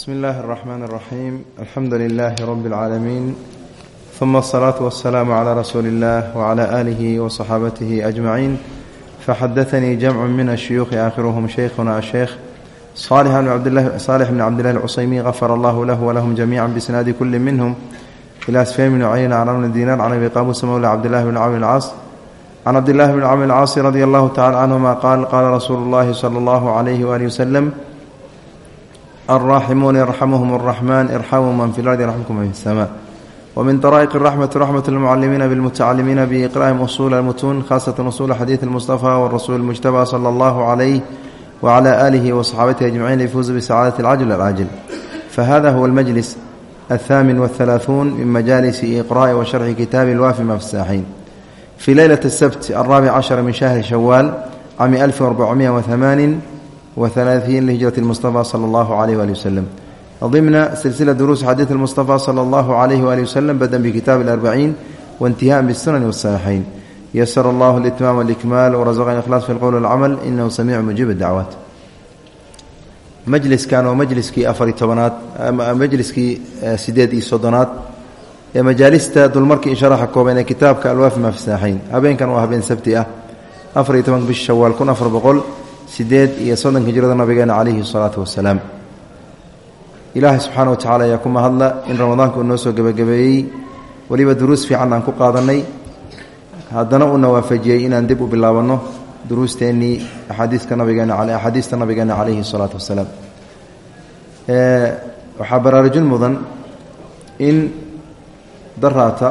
bsmi اllahi الرحmn الرaxيim alxamdu لlah rb العaalamiin ثuma الصlaaة والsلاam عlى rasuuli الlah وعlى آlih وصxaabatih أجmaعin faxadaثnii jamc min الshuyuuخi aakhiruhm shaykhuna الsheykh صالح bn cabdillahi الcusaymi غafar allah lah wlahm jamiعa bsnaadi kuli minhm ilى sfyan bn cayna can bn dinar can abi qabusa mowla cabdillahi bn cawn اlcaas can cabdillahi bn cawn اlcaasi radi allahu tacala canهuma qaal qaala rasuulu اllahi slى اllah عlyh wali wslm الراحمون يرحمهم الرحمن ارحموا من في الأرض يرحمكم من في السماء ومن طرائق الرحمة رحمة المعلمين بالمتعلمين بإقراءهم أصول المتون خاصة أصول حديث المصطفى والرسول المجتبى صلى الله عليه وعلى آله وصحابته أجمعين ليفوز بسعادة العجل العاجل فهذا هو المجلس الثامن والثلاثون من مجالس إقراء وشرح كتاب الوافي مفساحين في ليلة السبت الرابع عشر من شهر شوال عام 1408 وثلاثين لهجرة المصطفى صلى الله عليه وآله وسلم ضمن سلسلة دروس حديث المصطفى صلى الله عليه وآله وسلم بدأ بكتاب الأربعين وانتهاء بالسنن والصحيحين يسر الله الإتمام والإكمال ورزقنا الإخلاص في القول والعمل إنه سميع مجيب الدعوات majliskan oo majliskii afari tobanaad majliskii sideed iyo soddonaad ee majaalista dulmarkii sharaxa kooban ee kitaabka alwaafi ma fi saaxayn habeenkan waa habeen sabti ah afar iyo tobanka sideed iyo soddonka hijrada nabigeena calayhi salaatu wasalaam ilaahay subxaana wa tacala ayaa ku mahadla in ramadaanka uu noo soo gebagabeeyey weliba duruus fiican aan ku qaadannay haddana uuna waafajiyey inaan dib u bilaabanno duruusteennii axaadiiska nabigeena axaadiista nabigeena calayhi salaatu wasalaam waxaa baraarujin mudan in daraata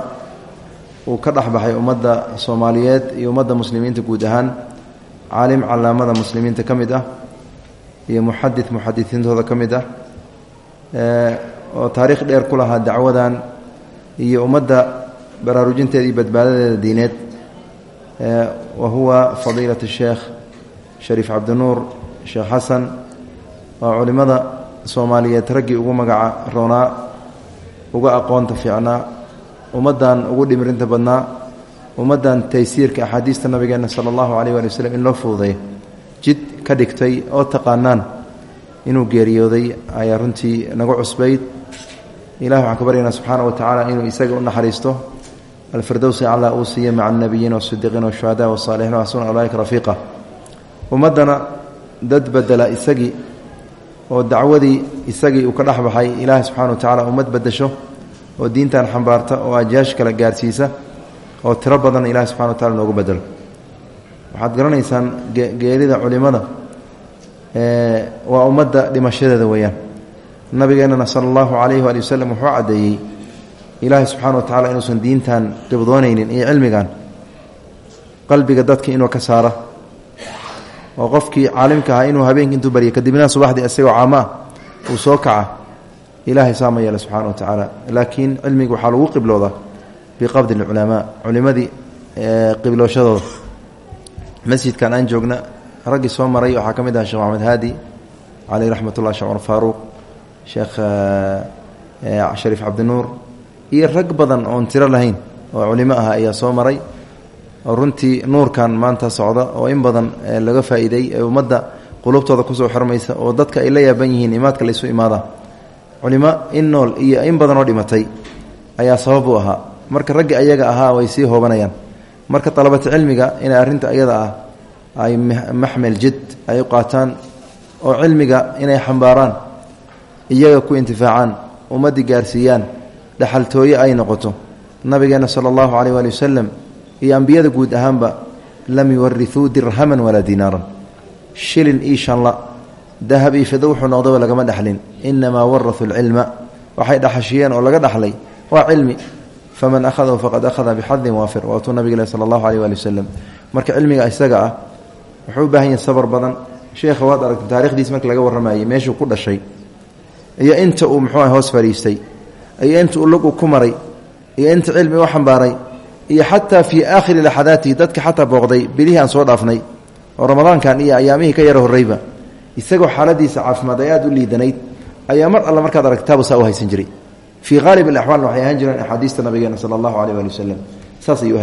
uu ka dhexbaxay ummadda soomaaliyeed iyo ummadda muslimiinta guud ahaan caalim calaamada muslimiinta ka mid ah iyo muxadid muxadisiintooda ka mid ah oo taariikh dheer ku lahaa dacwadan iyo ummadda baraarujinteeda iyo badbaadadeeda diineed wa huwa fadiilat sheekh shariif cabdinuur sheekh xasan waa culimmada soomaaliyeed raggii ugu magaca roonaa uga aqoonta fiicnaa ummaddan ugu dhimirinta badnaa ummaddan taysiirka axaadiista nabigeena sala allahu caleyh waali waslem in loo fududay jid ka dhigtay oo taqaanaan inuu geeriyooday ayaa runtii nagu cusbayd. Ilahi waxaan ka baryaynaa subxaana wa tacaala inuu isaga u naxariisto. Alfirdowsi calaa uu siiye maca alnabiyiin wasidiqiin washuhadaa wasaalixiin waxsuna ulaaika rafiiqa. Ummaddana dad bedela isagii oo dacwadii isagii uu ka dhex baxay ilaahi subxana wa tacala ummad bedesho oo diintan xambaarta oo ajyaash kale gaarsiisa oo tiro badan ilahi subxana wa tacala noogu bedelo. Waxaad garanaysaan geerida culimada waa ummadda dhimashadeeda weeyaan. Nabigeennana sala allahu calayhi waali waslem wuxuu caddeeyey ilaahi subxaana wa tacala inuusan diintan qibdoonaynin iyo cilmigan qalbiga dadka inuu ka saara oo qofkii caalimka ahaa inuu habeenki intuu barya kadibna subaxdii isagoo caamo ah uu soo kaca. Ilaahay saama yeela subxana wa tacaala laakiin cilmiga waxaa lagu qibloodaa biqabdi lculamaa culimadii qiblooshadooda masjidkan aan joogna raggii soo maray waxaa ka mid aha sheekh maxamed haadi caleyh raxmat ullah sheh cumar faaruuq sheekh shariif cabdinuur iyo rag badan oon tiro lahayn oo culimo ah ayaa soo maray. Oo runtii nuurkan maanta socda oo in badan laga faa'iiday ee ummadda qulubtooda ku soo xirmaysa oo dadka ay la yaaban yihiin imaadka laysu imaada. Culimo in nool iyo in badan oo dhimatay ayaa sabab u ahaa marka raggi ayaga ahaa way sii hoobanayaan. Marka dalabata cilmiga inay arrinta ayada ah ay maxmel jid ay qaataan oo cilmiga inay xambaaraan iyaga ku intifaacaan ummaddii gaarsiiyaan dhexaltooye ay noqoto. Nabigeena sala allahu caleyh waali wasalam iyo ambiyada guud ahaanba lam yuwarithuu dirhaman walaa dinaaran. Shilin io shanla dahab iyo fido wuxuu noqdaba lagama dhexlin inamaa warahuu lcilma waxay dhaxashiyeen oo laga dhaxlay. Waa cilmi faman ahadahu faqad ahada bixadin waafir waatuu nabig sala allahu aleyh waali wasalam marka cilmiga isaga ah wuxuu u baahan yahay sabar badan sheekha waad aragta taarikhdiis marka laga warramayay meeshuu ku dhashay iyo inta uu muxuu hoos fadhiistay iyo inta uu lug ku maray iyo inta cilmi u xambaaray iyo xataa fii aakhiri laxadaatihi dadka xataa booqday bilihii aan soo dhaafnay oo ramadaankan iyo ayaamihii ka yara horreyba isagoo xaaladiisa caafimaad ay u liidanayd ayaa mar alle markaad arag kitaabu saa u haysan jiray fii haalib alaxwaal waxay ahaan jireen axaadiista nabigeena sala allahu caleyh waali wasalam saas ayuu